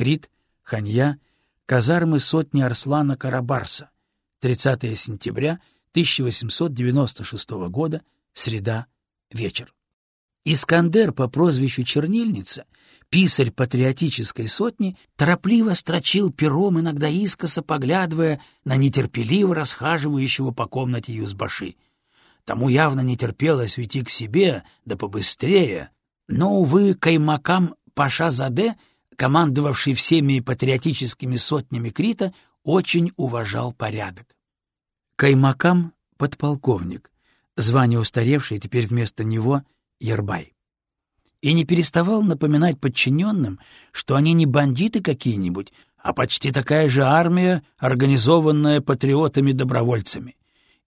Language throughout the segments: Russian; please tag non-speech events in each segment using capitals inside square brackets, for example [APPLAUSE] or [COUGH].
Крит, Ханья, казармы сотни Арслана Карабарса, 30 сентября 1896 года, среда, вечер. Искандер по прозвищу Чернильница, писарь патриотической сотни, торопливо строчил пером, иногда искоса поглядывая на нетерпеливо расхаживающего по комнате Юзбаши. Тому явно не терпелось уйти к себе, да побыстрее. Но, увы, Каймакам Паша Заде, командовавший всеми патриотическими сотнями Крита, очень уважал порядок. Каймакам — подполковник, звание устаревшее теперь вместо него — Ербай. И не переставал напоминать подчиненным, что они не бандиты какие-нибудь, а почти такая же армия, организованная патриотами-добровольцами,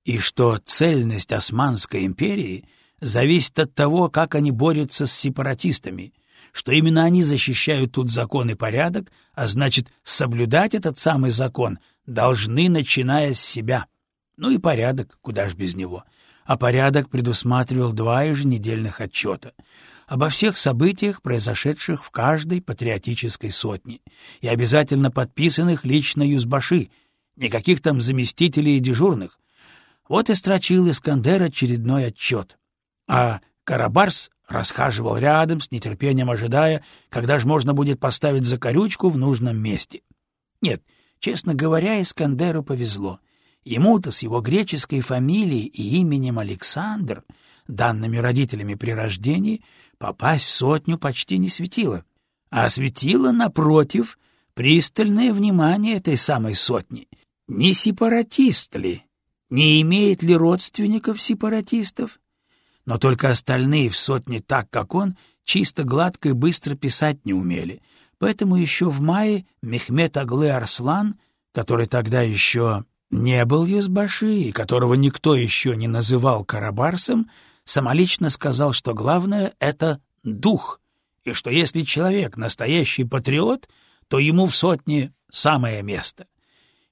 и что цельность Османской империи зависит от того, как они борются с сепаратистами, что именно они защищают тут закон и порядок, а значит, соблюдать этот самый закон должны, начиная с себя — ну и порядок, куда ж без него. А порядок предусматривал два еженедельных отчета обо всех событиях, произошедших в каждой патриотической сотне, и обязательно подписанных лично Юзбаши, никаких там заместителей и дежурных. Вот и строчил Искандер очередной отчет. А Карабарс расхаживал рядом, с нетерпением ожидая, когда же можно будет поставить закорючку в нужном месте. Нет, честно говоря, Искандеру повезло — Ему-то с его греческой фамилией и именем Александр, данными родителями при рождении, попасть в сотню почти не светило. А светило, напротив, пристальное внимание этой самой сотни. Не сепаратист ли? Не имеет ли родственников сепаратистов? Но только остальные в сотне так, как он, чисто гладко и быстро писать не умели. Поэтому еще в мае Мехмед Аглы Арслан, который тогда еще не был Юзбаши, которого никто еще не называл Карабарсом, самолично сказал, что главное — это дух, и что если человек настоящий патриот, то ему в сотне самое место.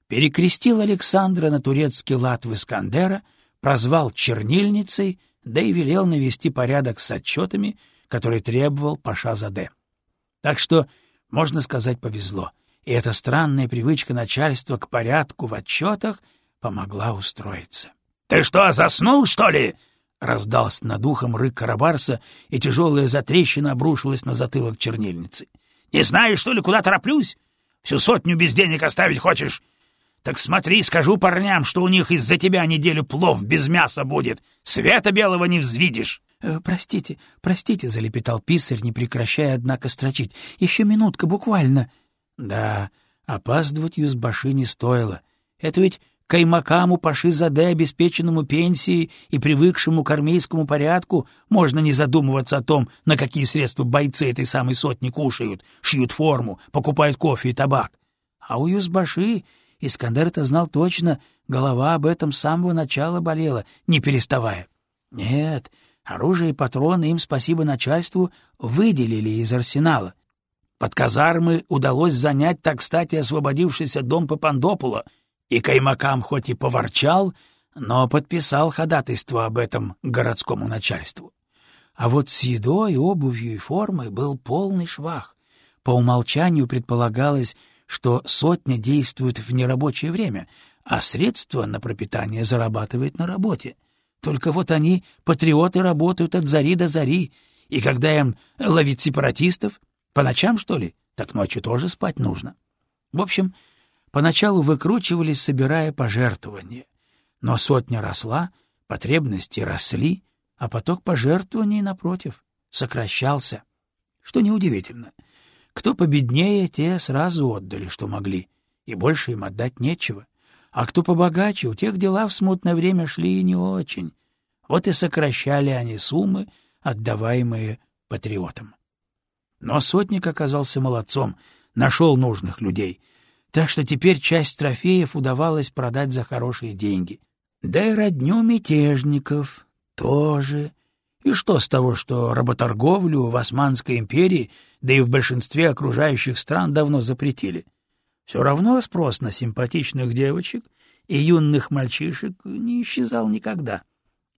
Перекрестил Александра на турецкий лад в Искандера, прозвал чернильницей, да и велел навести порядок с отчетами, которые требовал Паша Заде. Так что, можно сказать, повезло — и эта странная привычка начальства к порядку в отчетах помогла устроиться. — Ты что, заснул, что ли? — раздался над ухом рык Карабарса, и тяжелая затрещина обрушилась на затылок чернильницы. — Не знаешь, что ли, куда тороплюсь? Всю сотню без денег оставить хочешь? Так смотри, скажу парням, что у них из-за тебя неделю плов без мяса будет. Света белого не взвидишь. «Э, — Простите, простите, — залепетал писарь, не прекращая, однако, строчить. — Еще минутка, буквально. — да, опаздывать Юзбаши не стоило. Это ведь Каймакаму Паши Заде, обеспеченному пенсией и привыкшему к армейскому порядку, можно не задумываться о том, на какие средства бойцы этой самой сотни кушают, шьют форму, покупают кофе и табак. А у Юзбаши, Искандер это знал точно, голова об этом с самого начала болела, не переставая. Нет, оружие и патроны им, спасибо начальству, выделили из арсенала. Под казармы удалось занять, так кстати, освободившийся дом Папандопула, и Каймакам хоть и поворчал, но подписал ходатайство об этом городскому начальству. А вот с едой, обувью и формой был полный швах. По умолчанию предполагалось, что сотня действует в нерабочее время, а средства на пропитание зарабатывает на работе. Только вот они, патриоты, работают от зари до зари, и когда им ловить сепаратистов, по ночам, что ли? Так ночью тоже спать нужно. В общем, поначалу выкручивались, собирая пожертвования. Но сотня росла, потребности росли, а поток пожертвований, напротив, сокращался. Что неудивительно. Кто победнее, те сразу отдали, что могли, и больше им отдать нечего. А кто побогаче, у тех дела в смутное время шли и не очень. Вот и сокращали они суммы, отдаваемые патриотам. Но сотник оказался молодцом, нашел нужных людей. Так что теперь часть трофеев удавалось продать за хорошие деньги. Да и родню мятежников тоже. И что с того, что работорговлю в Османской империи, да и в большинстве окружающих стран давно запретили? Все равно спрос на симпатичных девочек и юных мальчишек не исчезал никогда.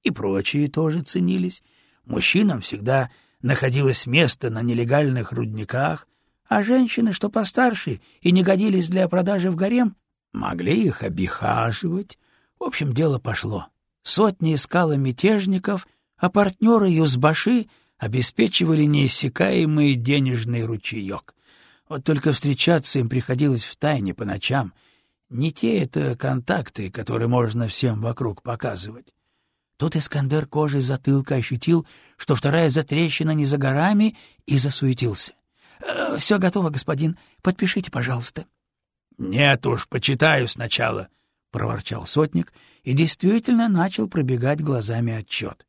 И прочие тоже ценились. Мужчинам всегда находилось место на нелегальных рудниках, а женщины, что постарше и не годились для продажи в гарем, могли их обихаживать. В общем, дело пошло. Сотни искала мятежников, а партнеры Юзбаши обеспечивали неиссякаемый денежный ручеек. Вот только встречаться им приходилось в тайне по ночам. Не те это контакты, которые можно всем вокруг показывать. Тут Искандер кожей затылка ощутил, что вторая затрещина не за горами, и засуетился. «Э, — Все готово, господин. Подпишите, пожалуйста. — Нет уж, почитаю сначала, — проворчал сотник и действительно начал пробегать глазами отчет.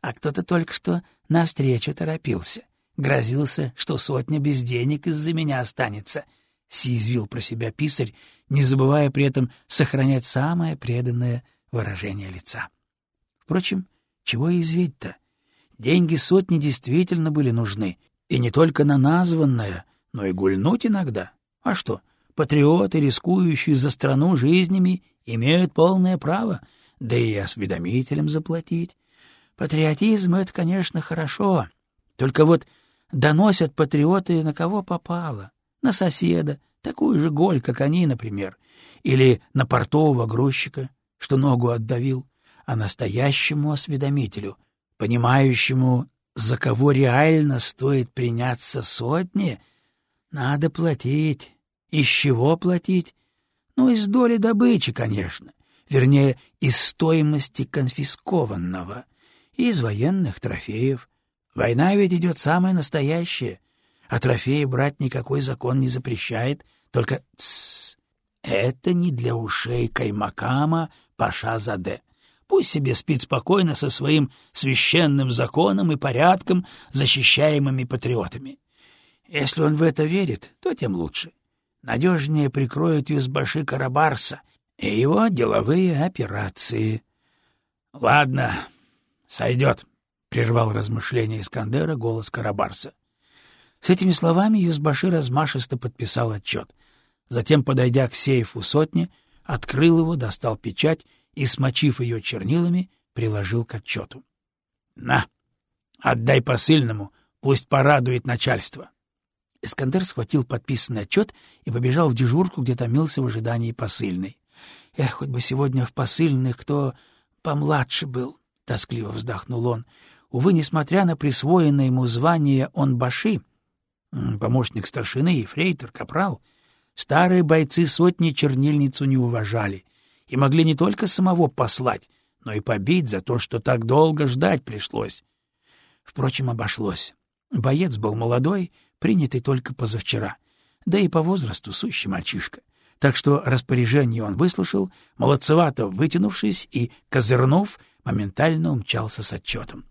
А кто-то только что навстречу торопился. Грозился, что сотня без денег из-за меня останется. Съязвил про себя писарь, не забывая при этом сохранять самое преданное выражение лица. Впрочем, чего извить-то? Деньги сотни действительно были нужны, и не только на названное, но и гульнуть иногда. А что, патриоты, рискующие за страну жизнями, имеют полное право, да и осведомителям заплатить. Патриотизм — это, конечно, хорошо, только вот доносят патриоты на кого попало. На соседа, такую же голь, как они, например, или на портового грузчика, что ногу отдавил, а настоящему осведомителю, понимающему, за кого реально стоит приняться сотни, надо платить. Из чего платить? Ну, из доли добычи, конечно. Вернее, из стоимости конфискованного. Из военных трофеев. Война ведь идет самая настоящая. А трофеи брать никакой закон не запрещает. Только тссс. Это не для ушей Каймакама Паша Заде. Пусть себе спит спокойно со своим священным законом и порядком, защищаемыми патриотами. Если он в это верит, то тем лучше. Надежнее прикроют Юзбаши Карабарса и его деловые операции. — Ладно, сойдет, — прервал размышления Искандера голос Карабарса. С этими словами Юзбаши размашисто подписал отчет. Затем, подойдя к сейфу сотни, открыл его, достал печать и, смочив ее чернилами, приложил к отчету. — На, отдай посыльному, пусть порадует начальство. Искандер схватил подписанный отчет и побежал в дежурку, где томился в ожидании посыльный. — Эх, хоть бы сегодня в посыльных кто помладше был, — тоскливо вздохнул он. Увы, несмотря на присвоенное ему звание он баши, помощник старшины и фрейтор, капрал, старые бойцы сотни чернильницу не уважали и могли не только самого послать, но и побить за то, что так долго ждать пришлось. Впрочем, обошлось. Боец был молодой, принятый только позавчера, да и по возрасту сущий мальчишка. Так что распоряжение он выслушал, молодцевато вытянувшись и, козырнув, моментально умчался с отчетом.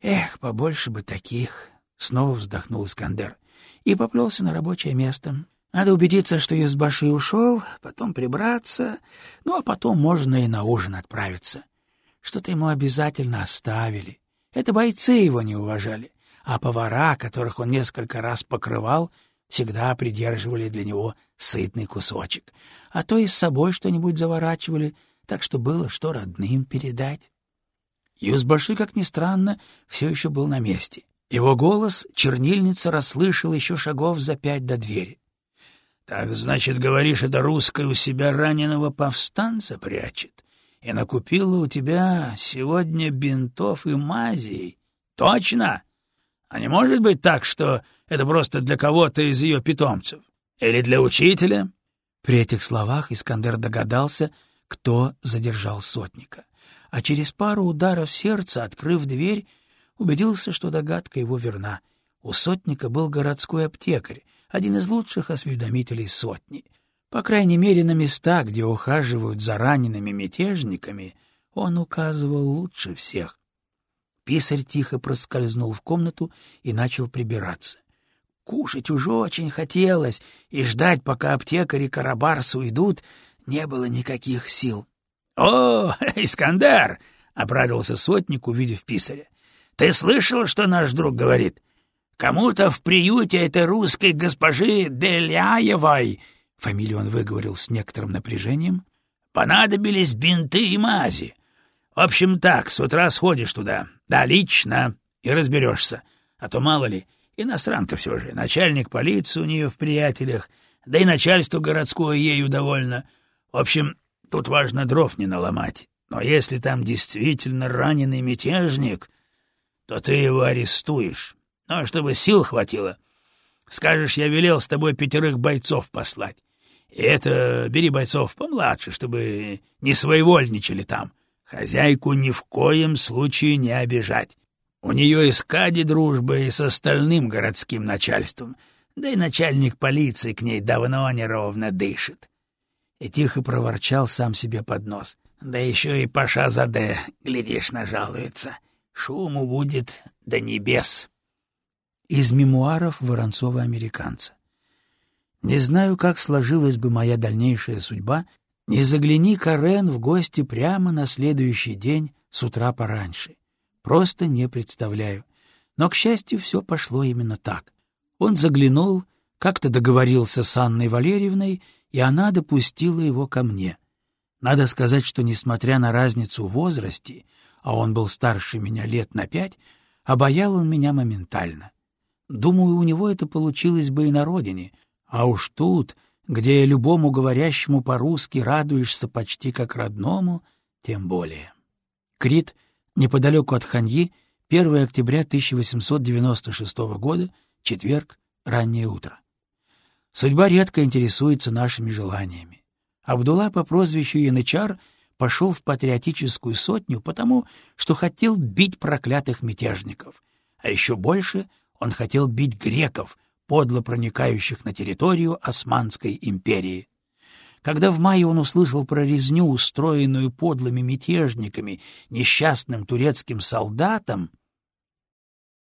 «Эх, побольше бы таких!» — снова вздохнул Искандер и поплелся на рабочее место. Надо убедиться, что Юзбаши ушел, потом прибраться, ну а потом можно и на ужин отправиться. Что-то ему обязательно оставили. Это бойцы его не уважали, а повара, которых он несколько раз покрывал, всегда придерживали для него сытный кусочек, а то и с собой что-нибудь заворачивали, так что было что родным передать. Юзбаши, как ни странно, все еще был на месте. Его голос чернильница расслышал еще шагов за пять до двери. Так, значит, говоришь, это русская у себя раненого повстанца прячет и накупила у тебя сегодня бинтов и мазей? Точно? А не может быть так, что это просто для кого-то из ее питомцев? Или для учителя?» При этих словах Искандер догадался, кто задержал сотника. А через пару ударов сердца, открыв дверь, убедился, что догадка его верна. У сотника был городской аптекарь, один из лучших осведомителей сотни. По крайней мере, на места, где ухаживают за ранеными мятежниками, он указывал лучше всех. Писарь тихо проскользнул в комнату и начал прибираться. Кушать уже очень хотелось, и ждать, пока аптекари Карабарс уйдут, не было никаких сил. — О, [LAUGHS] Искандер! — обрадовался сотник, увидев писаря. — Ты слышал, что наш друг говорит? Кому-то в приюте этой русской госпожи Деляевой, фамилию он выговорил с некоторым напряжением, понадобились бинты и мази. В общем так, с утра сходишь туда, да, лично, и разберешься, а то, мало ли, Иностранка все же, начальник полиции у нее в приятелях, да и начальство городское ею довольно. В общем, тут важно дров не наломать. Но если там действительно раненый мятежник, то ты его арестуешь. Ну, а чтобы сил хватило, скажешь, я велел с тобой пятерых бойцов послать. И это бери бойцов помладше, чтобы не своевольничали там. Хозяйку ни в коем случае не обижать. У нее и с Кади дружба, и с остальным городским начальством. Да и начальник полиции к ней давно неровно дышит. И тихо проворчал сам себе под нос. Да еще и Паша Заде, глядишь, нажалуется. Шуму будет до небес. Из мемуаров Воронцова-американца. Не знаю, как сложилась бы моя дальнейшая судьба, не загляни Карен в гости прямо на следующий день с утра пораньше. Просто не представляю. Но, к счастью, все пошло именно так. Он заглянул, как-то договорился с Анной Валерьевной, и она допустила его ко мне. Надо сказать, что, несмотря на разницу в возрасте, а он был старше меня лет на пять, обаял он меня моментально. Думаю, у него это получилось бы и на родине, а уж тут где любому говорящему по-русски радуешься почти как родному, тем более. Крит, неподалеку от Ханьи, 1 октября 1896 года, четверг, раннее утро. Судьба редко интересуется нашими желаниями. Абдулла по прозвищу Янычар пошел в патриотическую сотню потому, что хотел бить проклятых мятежников, а еще больше он хотел бить греков — подло проникающих на территорию Османской империи. Когда в мае он услышал про резню, устроенную подлыми мятежниками, несчастным турецким солдатам,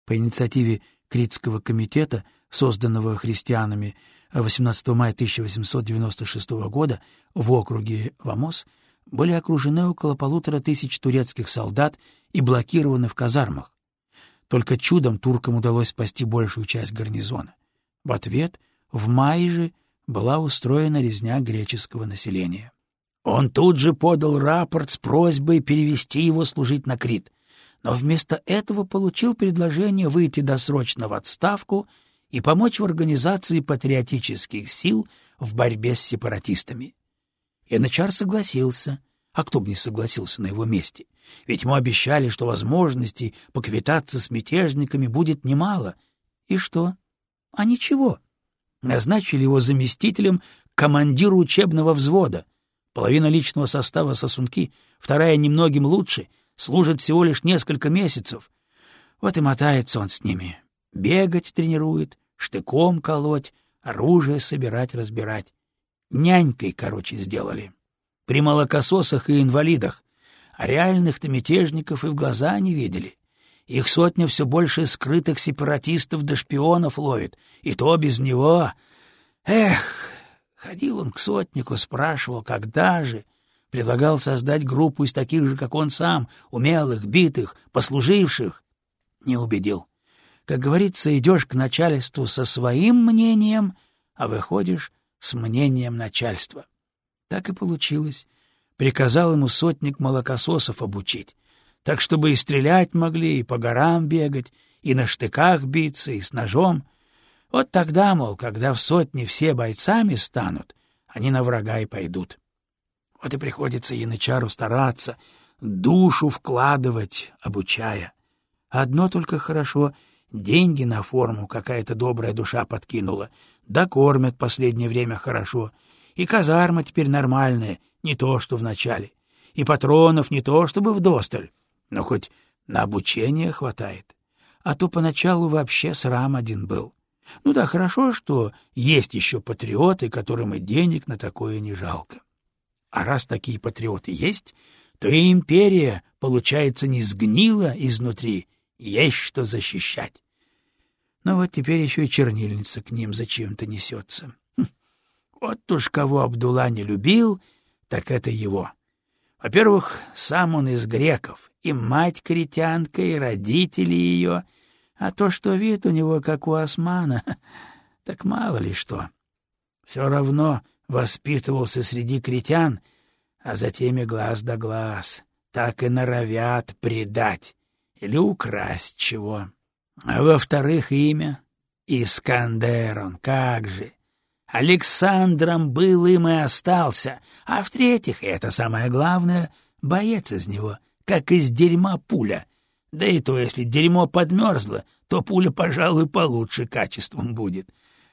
по инициативе Критского комитета, созданного христианами 18 мая 1896 года в округе Вамос, были окружены около полутора тысяч турецких солдат и блокированы в казармах. Только чудом туркам удалось спасти большую часть гарнизона. В ответ в мае же была устроена резня греческого населения. Он тут же подал рапорт с просьбой перевести его служить на Крит, но вместо этого получил предложение выйти досрочно в отставку и помочь в организации патриотических сил в борьбе с сепаратистами. Янычар согласился, а кто бы не согласился на его месте, ведь ему обещали, что возможностей поквитаться с мятежниками будет немало. И что? А ничего. Назначили его заместителем командиру учебного взвода. Половина личного состава сосунки, вторая немногим лучше, служит всего лишь несколько месяцев. Вот и мотается он с ними. Бегать тренирует, штыком колоть, оружие собирать, разбирать. Нянькой, короче, сделали. При молокососах и инвалидах. А реальных-то мятежников и в глаза не видели. Их сотня все больше скрытых сепаратистов да шпионов ловит, и то без него. Эх, ходил он к сотнику, спрашивал, когда же, предлагал создать группу из таких же, как он сам, умелых, битых, послуживших. Не убедил. Как говорится, идешь к начальству со своим мнением, а выходишь с мнением начальства. Так и получилось. Приказал ему сотник молокососов обучить так чтобы и стрелять могли, и по горам бегать, и на штыках биться, и с ножом. Вот тогда, мол, когда в сотне все бойцами станут, они на врага и пойдут. Вот и приходится янычару стараться, душу вкладывать, обучая. Одно только хорошо — деньги на форму какая-то добрая душа подкинула, да кормят последнее время хорошо, и казарма теперь нормальная, не то что в начале, и патронов не то чтобы вдосталь, но хоть на обучение хватает. А то поначалу вообще срам один был. Ну да, хорошо, что есть еще патриоты, которым и денег на такое не жалко. А раз такие патриоты есть, то и империя, получается, не сгнила изнутри, есть что защищать. Но вот теперь еще и чернильница к ним зачем-то несется. Хм. Вот уж кого Абдулла не любил, так это его. Во-первых, сам он из греков, и мать критянка, и родители ее, а то, что вид у него, как у османа, [LAUGHS] так мало ли что. Все равно воспитывался среди критян, а затем и глаз да глаз, так и норовят предать или украсть чего. А во-вторых, имя. Искандер он, как же! Александром был им и остался, а в-третьих, и это самое главное, боец из него, как из дерьма пуля. Да и то, если дерьмо подмерзло, то пуля, пожалуй, получше качеством будет.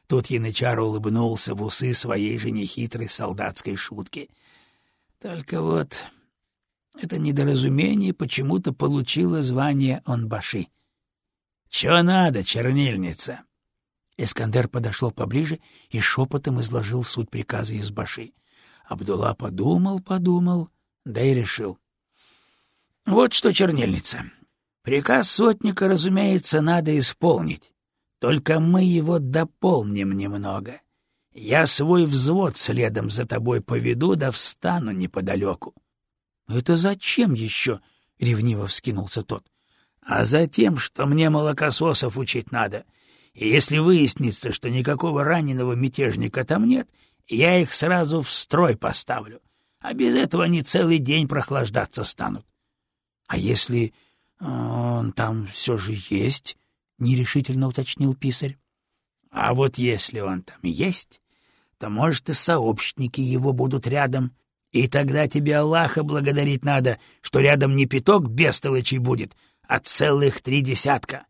Тут янычар улыбнулся в усы своей же нехитрой солдатской шутки. Только вот это недоразумение почему-то получило звание онбаши. — Чего надо, чернильница? Искандер подошел поближе и шепотом изложил суть приказа из баши. Абдулла подумал, подумал, да и решил. — Вот что, чернильница, приказ сотника, разумеется, надо исполнить. Только мы его дополним немного. Я свой взвод следом за тобой поведу, да встану неподалеку. — Это зачем еще? — ревниво вскинулся тот. — А за тем, что мне молокососов учить надо. И если выяснится, что никакого раненого мятежника там нет, я их сразу в строй поставлю. А без этого они целый день прохлаждаться станут. — А если э, он там все же есть? — нерешительно уточнил писарь. — А вот если он там есть, то, может, и сообщники его будут рядом, и тогда тебе Аллаха благодарить надо, что рядом не пяток бестолочей будет, а целых три десятка.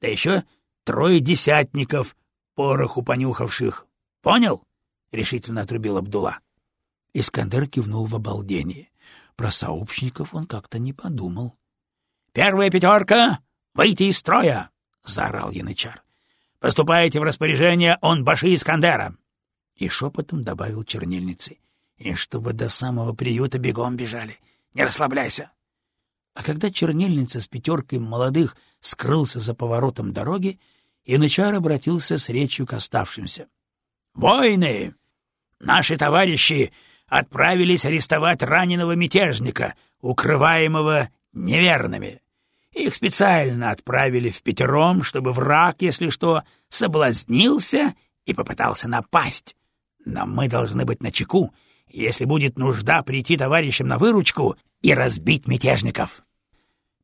Да еще трое десятников, пороху понюхавших. Понял? — решительно отрубил Абдулла. Искандер кивнул в обалдении. Про сообщников он как-то не подумал. — Первая пятерка! Выйти из строя! — заорал янычар. — Поступаете в распоряжение он баши Искандера! И шепотом добавил чернильницы. — И чтобы до самого приюта бегом бежали. Не расслабляйся! А когда чернильница с пятеркой молодых скрылся за поворотом дороги, янычар обратился с речью к оставшимся. — Войны! Наши товарищи отправились арестовать раненого мятежника, укрываемого неверными. Их специально отправили в пятером, чтобы враг, если что, соблазнился и попытался напасть. Но мы должны быть начеку, если будет нужда прийти товарищам на выручку и разбить мятежников.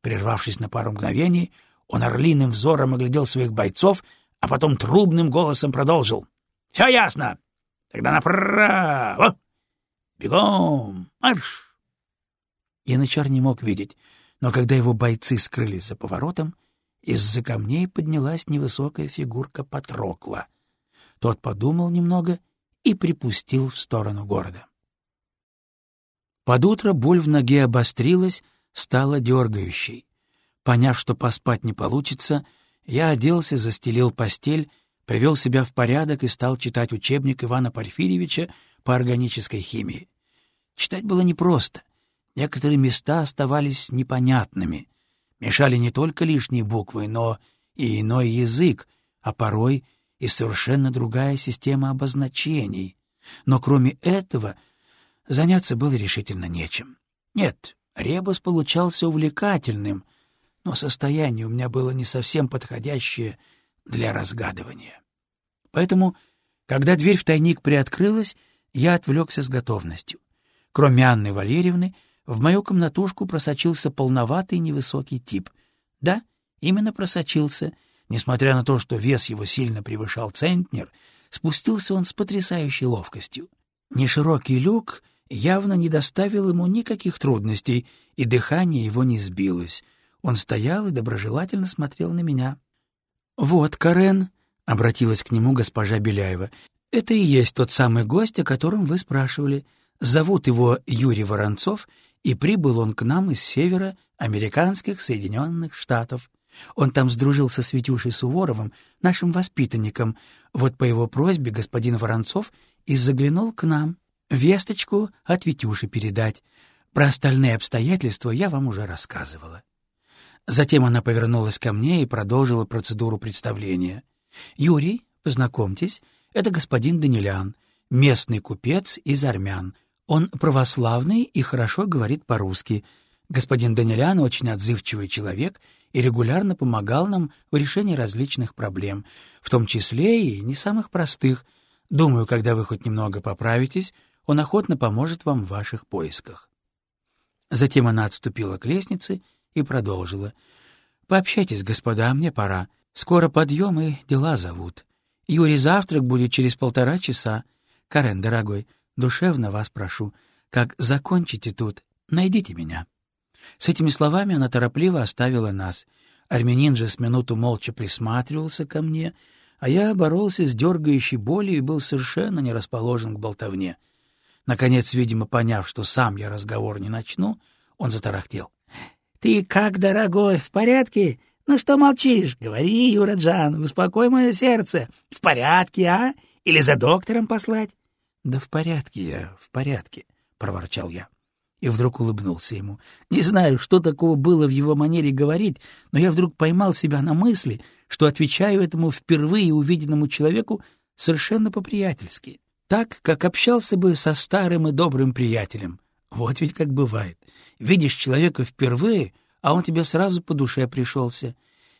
Прервавшись на пару мгновений, он орлиным взором оглядел своих бойцов, а потом трубным голосом продолжил. — Все ясно. Тогда направо. Бегом! Марш! Янычар не мог видеть, но когда его бойцы скрылись за поворотом, из-за камней поднялась невысокая фигурка Патрокла. Тот подумал немного и припустил в сторону города. Под утро боль в ноге обострилась, стала дергающей. Поняв, что поспать не получится, я оделся, застелил постель, привел себя в порядок и стал читать учебник Ивана Порфирьевича по органической химии. Читать было непросто. Некоторые места оставались непонятными. Мешали не только лишние буквы, но и иной язык, а порой и совершенно другая система обозначений. Но кроме этого заняться было решительно нечем. Нет, ребус получался увлекательным, но состояние у меня было не совсем подходящее для разгадывания. Поэтому, когда дверь в тайник приоткрылась, я отвлекся с готовностью. Кроме Анны Валерьевны, в мою комнатушку просочился полноватый невысокий тип. Да, именно просочился. Несмотря на то, что вес его сильно превышал центнер, спустился он с потрясающей ловкостью. Неширокий люк явно не доставил ему никаких трудностей, и дыхание его не сбилось. Он стоял и доброжелательно смотрел на меня. — Вот, Карен, — обратилась к нему госпожа Беляева, — это и есть тот самый гость, о котором вы спрашивали. Зовут его Юрий Воронцов, и прибыл он к нам из севера американских Соединенных Штатов. Он там сдружился с Витюшей Суворовым, нашим воспитанником. Вот по его просьбе господин Воронцов и заглянул к нам. Весточку от Витюши передать. Про остальные обстоятельства я вам уже рассказывала. Затем она повернулась ко мне и продолжила процедуру представления. «Юрий, познакомьтесь, это господин Данилян, местный купец из армян. Он православный и хорошо говорит по-русски. Господин Данилян очень отзывчивый человек и регулярно помогал нам в решении различных проблем, в том числе и не самых простых. Думаю, когда вы хоть немного поправитесь, он охотно поможет вам в ваших поисках. Затем она отступила к лестнице и продолжила. — Пообщайтесь, господа, мне пора. Скоро подъем и дела зовут. Юрий завтрак будет через полтора часа. Карен, дорогой, душевно вас прошу, как закончите тут, найдите меня». С этими словами она торопливо оставила нас. Армянин же с минуту молча присматривался ко мне, а я боролся с дергающей болью и был совершенно не расположен к болтовне. Наконец, видимо, поняв, что сам я разговор не начну, он затарахтел. — Ты как, дорогой, в порядке? Ну что молчишь? Говори, Юраджан, успокой мое сердце. В порядке, а? Или за доктором послать? — Да в порядке я, в порядке, — проворчал я. И вдруг улыбнулся ему. Не знаю, что такого было в его манере говорить, но я вдруг поймал себя на мысли, что отвечаю этому впервые увиденному человеку совершенно по-приятельски, так, как общался бы со старым и добрым приятелем. Вот ведь как бывает. Видишь человека впервые, а он тебе сразу по душе пришелся.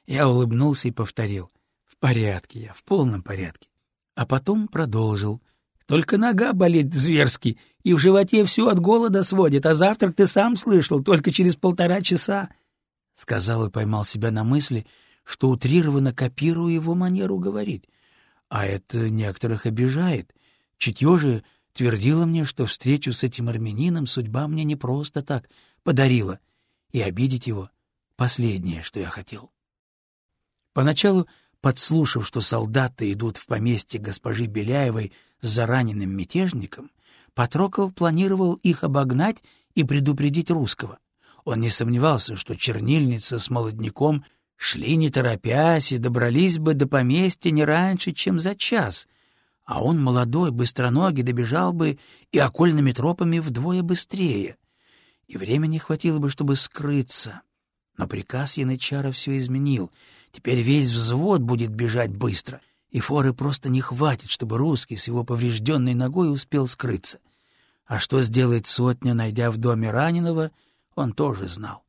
Я улыбнулся и повторил. В порядке я, в полном порядке. А потом продолжил. Только нога болит зверски, и в животе все от голода сводит, а завтрак ты сам слышал, только через полтора часа. Сказал и поймал себя на мысли, что утрированно копирую его манеру говорить. А это некоторых обижает. Чутье же твердило мне, что встречу с этим армянином судьба мне не просто так подарила, и обидеть его — последнее, что я хотел. Поначалу подслушав, что солдаты идут в поместье госпожи Беляевой за раненым мятежником, Патрокол планировал их обогнать и предупредить русского. Он не сомневался, что чернильница с молодняком шли не торопясь и добрались бы до поместья не раньше, чем за час, а он, молодой, быстроногий, добежал бы и окольными тропами вдвое быстрее, и времени хватило бы, чтобы скрыться. Но приказ Янычара все изменил — Теперь весь взвод будет бежать быстро, и форы просто не хватит, чтобы русский с его поврежденной ногой успел скрыться. А что сделает сотня, найдя в доме раненого, он тоже знал.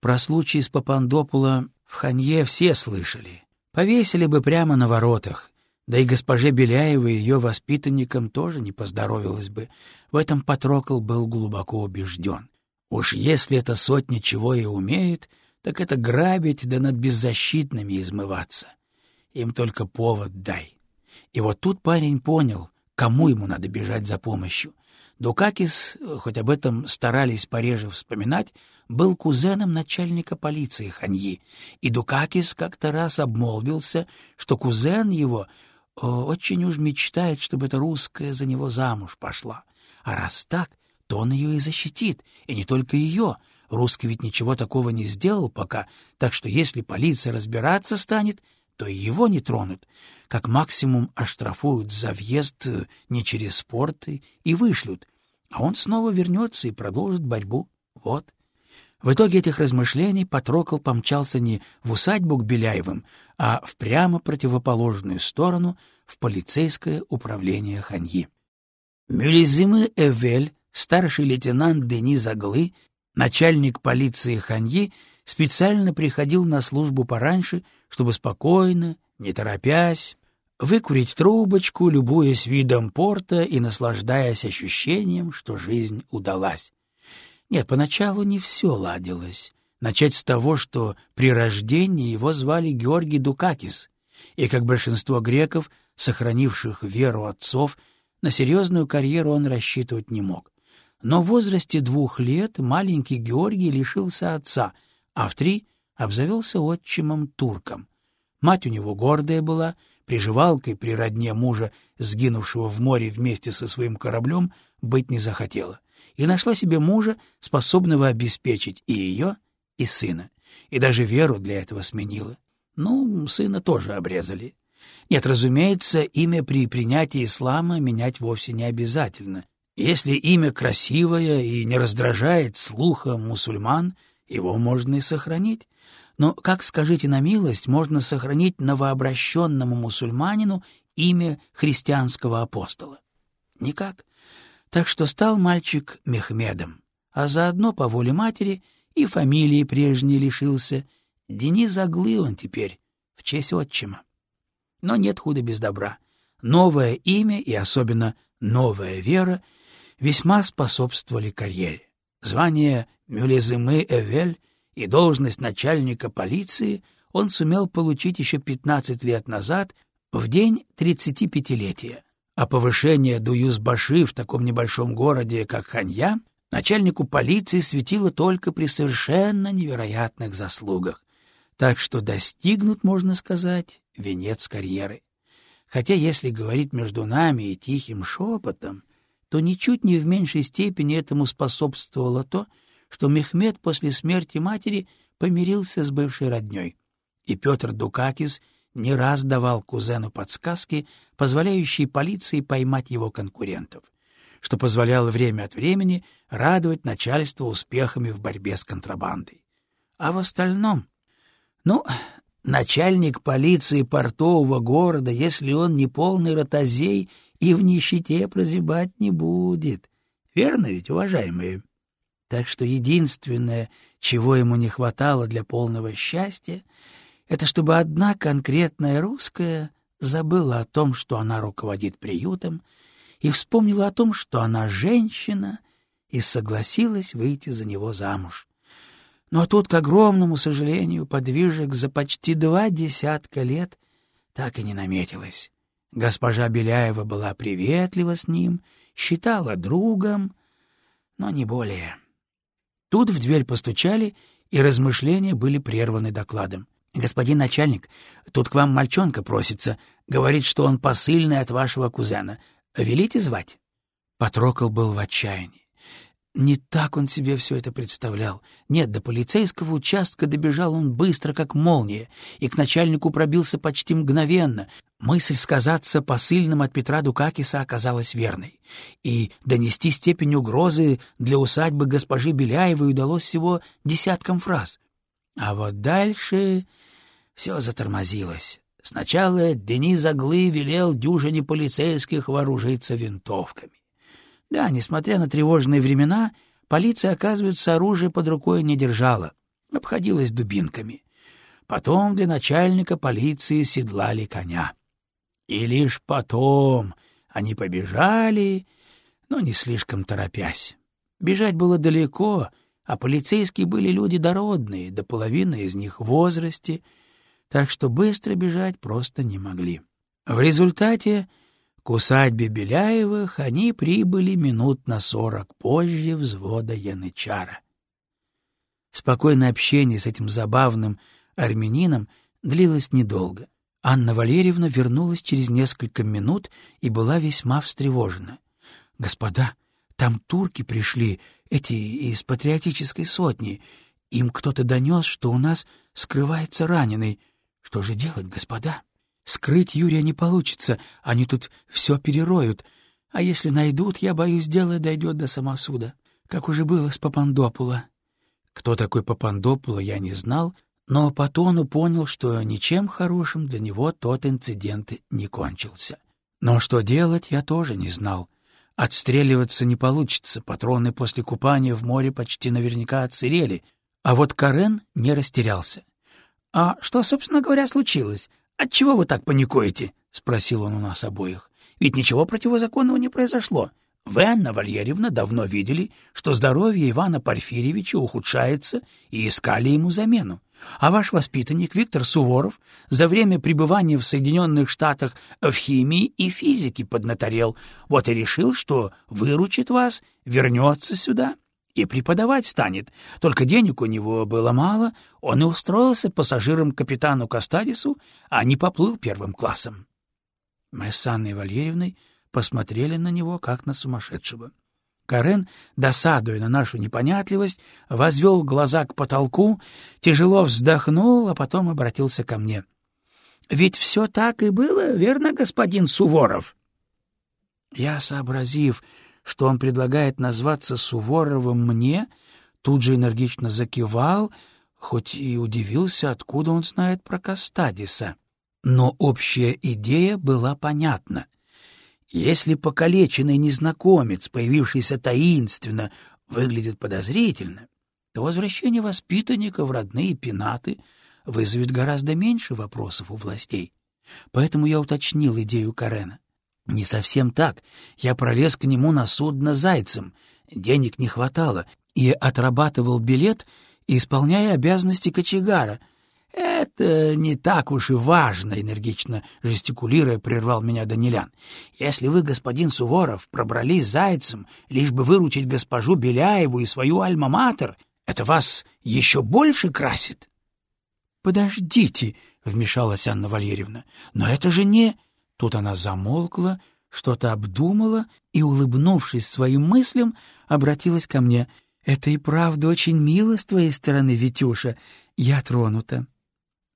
Про случай с Папандопула в Ханье все слышали. Повесили бы прямо на воротах, да и госпоже Беляевой и ее воспитанникам тоже не поздоровилось бы. В этом Патрокол был глубоко убежден. Уж если эта сотня чего и умеет — так это грабить да над беззащитными измываться. Им только повод дай. И вот тут парень понял, кому ему надо бежать за помощью. Дукакис, хоть об этом старались пореже вспоминать, был кузеном начальника полиции Ханьи, и Дукакис как-то раз обмолвился, что кузен его очень уж мечтает, чтобы эта русская за него замуж пошла. А раз так, то он ее и защитит, и не только ее, Русский ведь ничего такого не сделал пока, так что если полиция разбираться станет, то его не тронут. Как максимум оштрафуют за въезд э, не через порты и вышлют, а он снова вернется и продолжит борьбу. Вот. В итоге этих размышлений Патрокол помчался не в усадьбу к Беляевым, а в прямо противоположную сторону, в полицейское управление Ханьи. Мюлизимы Эвель, старший лейтенант Дени Заглы Начальник полиции Ханьи специально приходил на службу пораньше, чтобы спокойно, не торопясь, выкурить трубочку, любуясь видом порта и наслаждаясь ощущением, что жизнь удалась. Нет, поначалу не все ладилось. Начать с того, что при рождении его звали Георгий Дукакис, и, как большинство греков, сохранивших веру отцов, на серьезную карьеру он рассчитывать не мог. Но в возрасте двух лет маленький Георгий лишился отца, а в три обзавелся отчимом турком. Мать у него гордая была, приживалкой при родне мужа, сгинувшего в море вместе со своим кораблем, быть не захотела, и нашла себе мужа, способного обеспечить и ее, и сына, и даже веру для этого сменила. Ну, сына тоже обрезали. Нет, разумеется, имя при принятии ислама менять вовсе не обязательно — если имя красивое и не раздражает слуха мусульман, его можно и сохранить. Но, как скажите на милость, можно сохранить новообращенному мусульманину имя христианского апостола? Никак. Так что стал мальчик Мехмедом, а заодно по воле матери и фамилии прежней лишился. Денис Аглы он теперь, в честь отчима. Но нет худа без добра. Новое имя и особенно новая вера — весьма способствовали карьере. Звание Мюлезымы Эвель и должность начальника полиции он сумел получить еще 15 лет назад, в день 35-летия. А повышение Дуюзбаши в таком небольшом городе, как Ханья, начальнику полиции светило только при совершенно невероятных заслугах. Так что достигнут, можно сказать, венец карьеры. Хотя, если говорить между нами и тихим шепотом, то ничуть не в меньшей степени этому способствовало то, что Мехмед после смерти матери помирился с бывшей родней, и Петр Дукакис — не раз давал кузену подсказки, позволяющие полиции поймать его конкурентов, что позволяло время от времени радовать начальство успехами в борьбе с контрабандой. А в остальном... Ну, начальник полиции портового города, если он не полный ротозей, и в нищете прозябать не будет. Верно ведь, уважаемые? Так что единственное, чего ему не хватало для полного счастья, это чтобы одна конкретная русская забыла о том, что она руководит приютом, и вспомнила о том, что она женщина, и согласилась выйти за него замуж. Но тут, к огромному сожалению, подвижек за почти два десятка лет так и не наметилось. Госпожа Беляева была приветлива с ним, считала другом, но не более. Тут в дверь постучали, и размышления были прерваны докладом. «Господин начальник, тут к вам мальчонка просится. Говорит, что он посыльный от вашего кузена. Велите звать?» Патрокол был в отчаянии. Не так он себе все это представлял. Нет, до полицейского участка добежал он быстро, как молния, и к начальнику пробился почти мгновенно. Мысль сказаться посыльным от Петра Дукакиса оказалась верной. И донести степень угрозы для усадьбы госпожи Беляевой удалось всего десятком фраз. А вот дальше все затормозилось. Сначала Денис Аглы велел дюжине полицейских вооружиться винтовками. Да, несмотря на тревожные времена, полиция, оказывается, оружие под рукой не держала, обходилась дубинками. Потом для начальника полиции седлали коня. И лишь потом они побежали, но не слишком торопясь. Бежать было далеко, а полицейские были люди дородные, до половины из них в возрасте, так что быстро бежать просто не могли. В результате к усадьбе Беляевых они прибыли минут на сорок позже взвода Янычара. Спокойное общение с этим забавным армянином длилось недолго. Анна Валерьевна вернулась через несколько минут и была весьма встревожена. — Господа, там турки пришли, эти из патриотической сотни. Им кто-то донес, что у нас скрывается раненый. Что же делать, господа? Скрыть Юрия не получится, они тут все перероют. А если найдут, я боюсь, дело дойдет до самосуда, как уже было с Папандопула. Кто такой Папандопула, я не знал, но по тону понял, что ничем хорошим для него тот инцидент не кончился. Но что делать, я тоже не знал. Отстреливаться не получится, патроны после купания в море почти наверняка отсырели, а вот Карен не растерялся. «А что, собственно говоря, случилось? Отчего вы так паникуете?» — спросил он у нас обоих. «Ведь ничего противозаконного не произошло. Вы, Анна Вальерьевна, давно видели, что здоровье Ивана Порфирьевича ухудшается, и искали ему замену. А ваш воспитанник Виктор Суворов за время пребывания в Соединенных Штатах в химии и физике поднаторел, вот и решил, что выручит вас, вернется сюда и преподавать станет. Только денег у него было мало, он и устроился пассажиром капитану Кастадису, а не поплыл первым классом. Мы с Анной Валерьевной посмотрели на него, как на сумасшедшего. Карен, досадуя на нашу непонятливость, возвел глаза к потолку, тяжело вздохнул, а потом обратился ко мне. — Ведь все так и было, верно, господин Суворов? Я, сообразив, что он предлагает назваться Суворовым мне, тут же энергично закивал, хоть и удивился, откуда он знает про Кастадиса. Но общая идея была понятна. Если покалеченный незнакомец, появившийся таинственно, выглядит подозрительно, то возвращение воспитанника в родные пенаты вызовет гораздо меньше вопросов у властей. Поэтому я уточнил идею Карена. Не совсем так. Я пролез к нему на судно зайцем. Денег не хватало, и отрабатывал билет, исполняя обязанности кочегара. Это не так уж и важно, энергично жестикулируя, прервал меня Данилян. Если вы, господин Суворов, пробрались зайцем, лишь бы выручить госпожу Беляеву и свою альма-матер, это вас еще больше красит. Подождите, вмешалась Анна Валерьевна. Но это же не... Тут она замолкла, что-то обдумала и, улыбнувшись своим мыслям, обратилась ко мне. «Это и правда очень мило с твоей стороны, Витюша. Я тронута».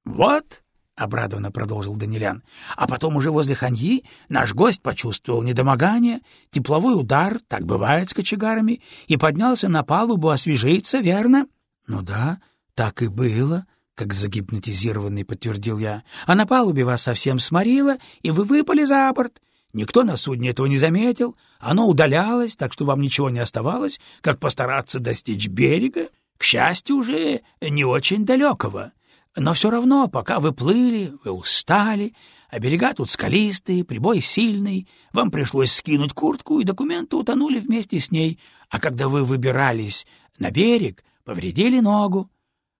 «Вот», — обрадованно продолжил Данилян, «а потом уже возле ханьи наш гость почувствовал недомогание, тепловой удар, так бывает с кочегарами, и поднялся на палубу освежиться, верно?» «Ну да, так и было», как загипнотизированный подтвердил я. А на палубе вас совсем сморило, и вы выпали за борт. Никто на судне этого не заметил, оно удалялось, так что вам ничего не оставалось, как постараться достичь берега, к счастью, уже не очень далекого. Но все равно, пока вы плыли, вы устали, а берега тут скалистые, прибой сильный, вам пришлось скинуть куртку, и документы утонули вместе с ней, а когда вы выбирались на берег, повредили ногу.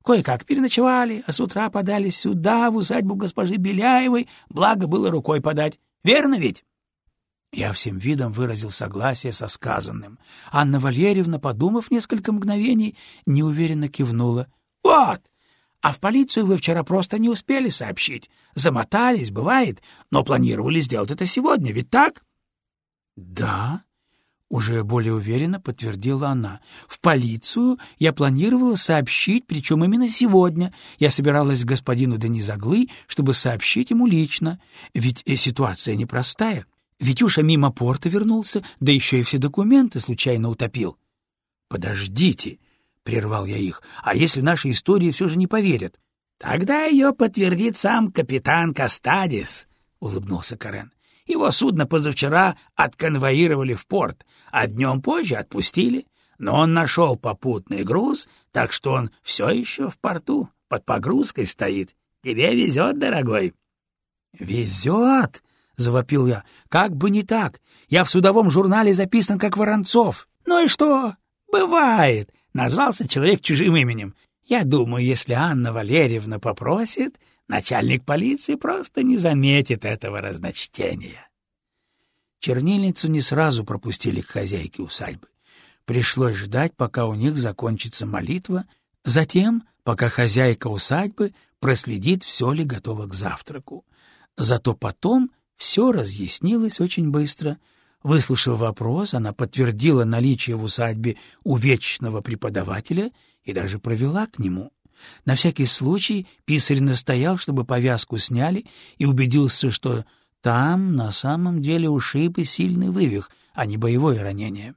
Кое-как переночевали, а с утра подались сюда, в усадьбу госпожи Беляевой, благо было рукой подать. Верно ведь? Я всем видом выразил согласие со сказанным. Анна Валерьевна, подумав несколько мгновений, неуверенно кивнула. — Вот! А в полицию вы вчера просто не успели сообщить. Замотались, бывает, но планировали сделать это сегодня, ведь так? — Да, уже более уверенно подтвердила она. В полицию я планировала сообщить, причем именно сегодня. Я собиралась к господину Денизаглы, чтобы сообщить ему лично. Ведь э, ситуация непростая. Витюша мимо порта вернулся, да еще и все документы случайно утопил. — Подождите, — прервал я их, — а если нашей истории все же не поверят? — Тогда ее подтвердит сам капитан Кастадис, — улыбнулся Карен. Его судно позавчера отконвоировали в порт, а днем позже отпустили. Но он нашел попутный груз, так что он все еще в порту, под погрузкой стоит. Тебе везет, дорогой. — Везет? — завопил я. — Как бы не так. Я в судовом журнале записан как Воронцов. — Ну и что? Бывает. Назвался человек чужим именем. Я думаю, если Анна Валерьевна попросит, начальник полиции просто не заметит этого разночтения. Чернильницу не сразу пропустили к хозяйке усадьбы. Пришлось ждать, пока у них закончится молитва, затем, пока хозяйка усадьбы проследит, все ли готово к завтраку. Зато потом все разъяснилось очень быстро. Выслушав вопрос, она подтвердила наличие в усадьбе увечного преподавателя и даже провела к нему. На всякий случай писарь настоял, чтобы повязку сняли, и убедился, что там на самом деле ушиб и сильный вывих, а не боевое ранение.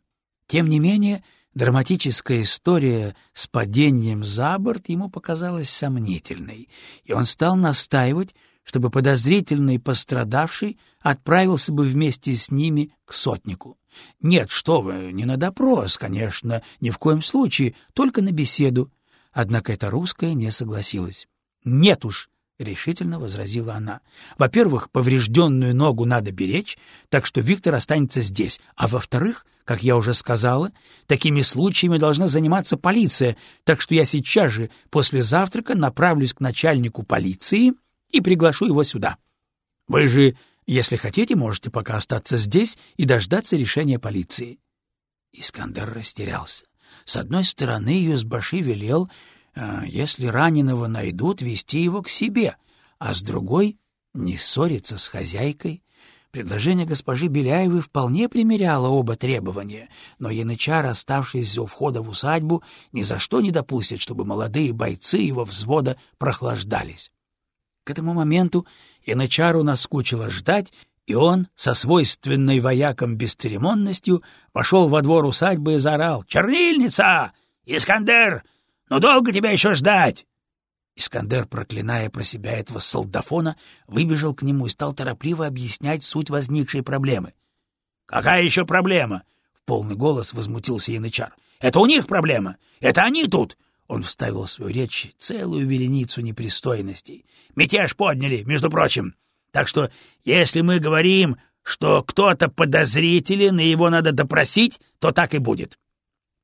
Тем не менее, драматическая история с падением за борт ему показалась сомнительной, и он стал настаивать, чтобы подозрительный пострадавший отправился бы вместе с ними к сотнику. Нет, что вы, не на допрос, конечно, ни в коем случае, только на беседу. Однако эта русская не согласилась. Нет уж, — решительно возразила она. — Во-первых, поврежденную ногу надо беречь, так что Виктор останется здесь. А во-вторых, как я уже сказала, такими случаями должна заниматься полиция, так что я сейчас же после завтрака направлюсь к начальнику полиции и приглашу его сюда. Вы же, если хотите, можете пока остаться здесь и дождаться решения полиции. Искандер растерялся. С одной стороны, Юзбаши велел а, если раненого найдут, вести его к себе, а с другой — не ссориться с хозяйкой. Предложение госпожи Беляевой вполне примеряло оба требования, но янычар, оставшийся у входа в усадьбу, ни за что не допустит, чтобы молодые бойцы его взвода прохлаждались. К этому моменту янычару наскучило ждать, и он со свойственной воякам бесцеремонностью пошел во двор усадьбы и заорал «Чернильница! Искандер! Но долго тебя еще ждать? Искандер, проклиная про себя этого солдафона, выбежал к нему и стал торопливо объяснять суть возникшей проблемы. — Какая еще проблема? — в полный голос возмутился янычар. — Это у них проблема! Это они тут! Он вставил в свою речь целую вереницу непристойностей. Мятеж подняли, между прочим. Так что, если мы говорим, что кто-то подозрителен и его надо допросить, то так и будет.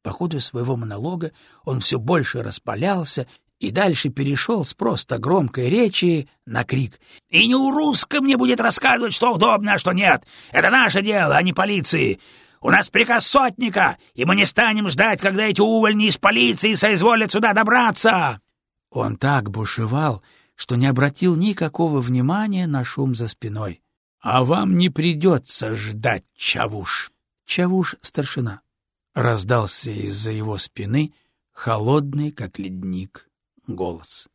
По ходу своего монолога он все больше распалялся и дальше перешел с просто громкой речи на крик. «И не у русском мне будет рассказывать, что удобно, а что нет. Это наше дело, а не полиции. У нас приказ сотника, и мы не станем ждать, когда эти увольни из полиции соизволят сюда добраться!» Он так бушевал, что не обратил никакого внимания на шум за спиной. — А вам не придется ждать, Чавуш. Чавуш — старшина. Раздался из-за его спины холодный, как ледник, голос.